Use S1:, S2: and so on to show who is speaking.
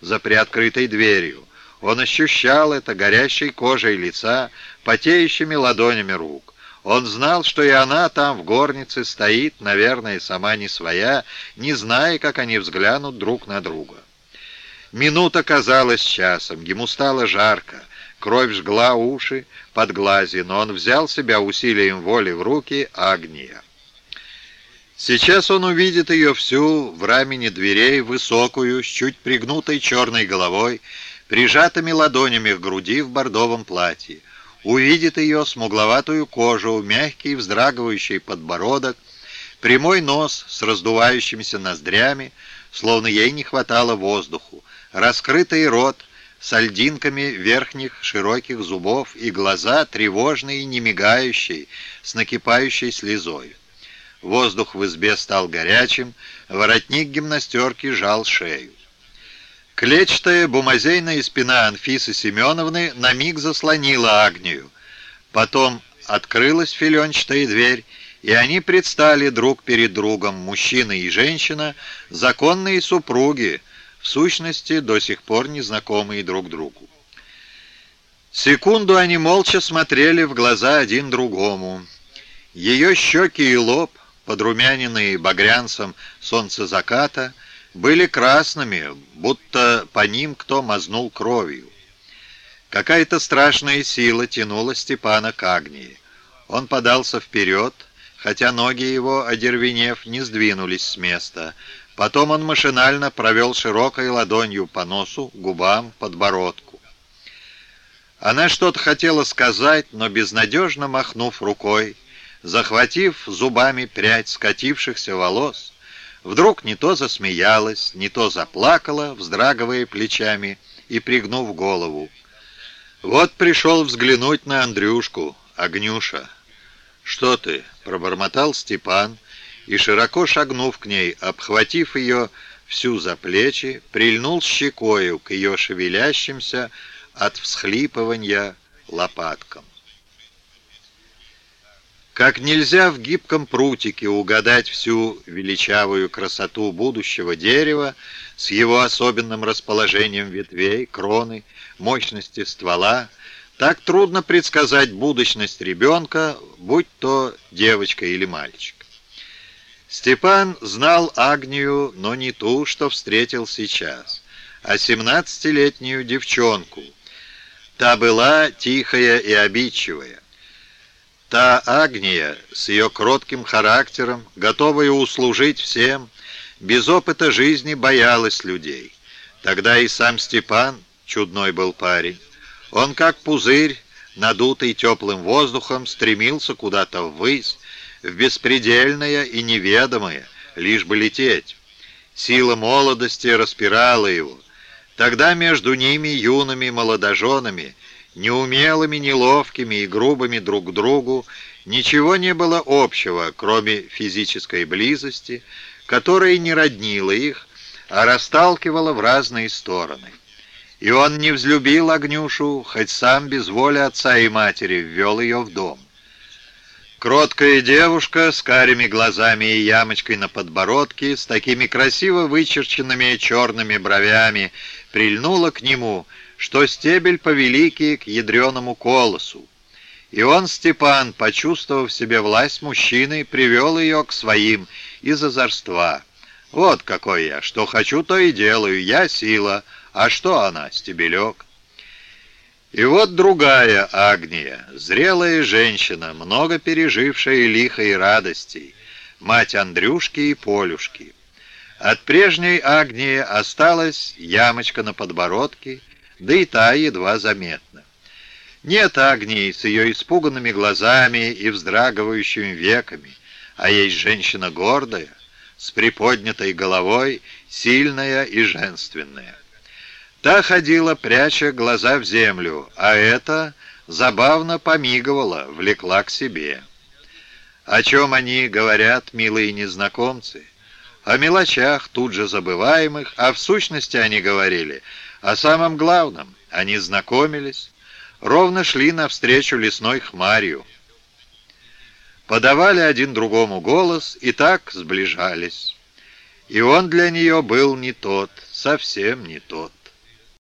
S1: за приоткрытой дверью. Он ощущал это горящей кожей лица, потеющими ладонями рук. Он знал, что и она там в горнице стоит, наверное, сама не своя, не зная, как они взглянут друг на друга. Минута казалась часом, ему стало жарко, кровь жгла уши под глази, но он взял себя усилием воли в руки Агния. Сейчас он увидит ее всю в рамени дверей, высокую, с чуть пригнутой черной головой, прижатыми ладонями к груди в бордовом платье увидит ее смугловатую кожу, мягкий вздрагивающий подбородок, прямой нос с раздувающимися ноздрями, словно ей не хватало воздуху, раскрытый рот с льдинками верхних широких зубов и глаза тревожные, не мигающие, с накипающей слезой. Воздух в избе стал горячим, воротник гимнастерки жал шею. Клетчатая бумазейная спина Анфисы Семеновны на миг заслонила Агнию. Потом открылась филенчатая дверь, и они предстали друг перед другом, мужчина и женщина, законные супруги, в сущности, до сих пор незнакомые друг другу. Секунду они молча смотрели в глаза один другому. Ее щеки и лоб, подрумяненные багрянцем солнца заката, были красными, будто по ним кто мазнул кровью. Какая-то страшная сила тянула Степана к Агнии. Он подался вперед, хотя ноги его, одервенев, не сдвинулись с места. Потом он машинально провел широкой ладонью по носу, губам, подбородку. Она что-то хотела сказать, но безнадежно махнув рукой, захватив зубами прядь скатившихся волос, Вдруг не то засмеялась, не то заплакала, вздрагивая плечами и пригнув голову. Вот пришел взглянуть на Андрюшку, Огнюша. «Что ты?» — пробормотал Степан, и, широко шагнув к ней, обхватив ее всю за плечи, прильнул щекою к ее шевелящимся от всхлипывания лопаткам. Как нельзя в гибком прутике угадать всю величавую красоту будущего дерева с его особенным расположением ветвей, кроны, мощности ствола, так трудно предсказать будущность ребенка, будь то девочка или мальчик. Степан знал Агнию, но не ту, что встретил сейчас, а семнадцатилетнюю девчонку. Та была тихая и обидчивая. Та Агния с ее кротким характером, готовая услужить всем, без опыта жизни боялась людей. Тогда и сам Степан, чудной был парень, он как пузырь, надутый теплым воздухом, стремился куда-то ввысь, в беспредельное и неведомое, лишь бы лететь. Сила молодости распирала его. Тогда между ними, юными молодоженами, неумелыми, неловкими и грубыми друг к другу, ничего не было общего, кроме физической близости, которая не роднила их, а расталкивала в разные стороны. И он не взлюбил Огнюшу, хоть сам без воли отца и матери ввел ее в дом. Кроткая девушка с карими глазами и ямочкой на подбородке, с такими красиво вычерченными черными бровями, прильнула к нему — что стебель повеликий к ядреному колосу. И он, Степан, почувствовав себе власть мужчины, привел ее к своим из озорства. Вот какой я, что хочу, то и делаю, я сила, а что она, стебелек? И вот другая Агния, зрелая женщина, много пережившая лиха и радостей, мать Андрюшки и Полюшки. От прежней Агнии осталась ямочка на подбородке, да и та едва заметна. Нет Агнии с ее испуганными глазами и вздрагивающими веками, а есть женщина гордая, с приподнятой головой, сильная и женственная. Та ходила, пряча глаза в землю, а эта забавно помигивала, влекла к себе. О чем они говорят, милые незнакомцы? О мелочах, тут же забываемых, а в сущности они говорили — о самом главном, они знакомились, ровно шли навстречу лесной хмарью. Подавали один другому голос и так сближались. И он для нее был не тот, совсем не тот.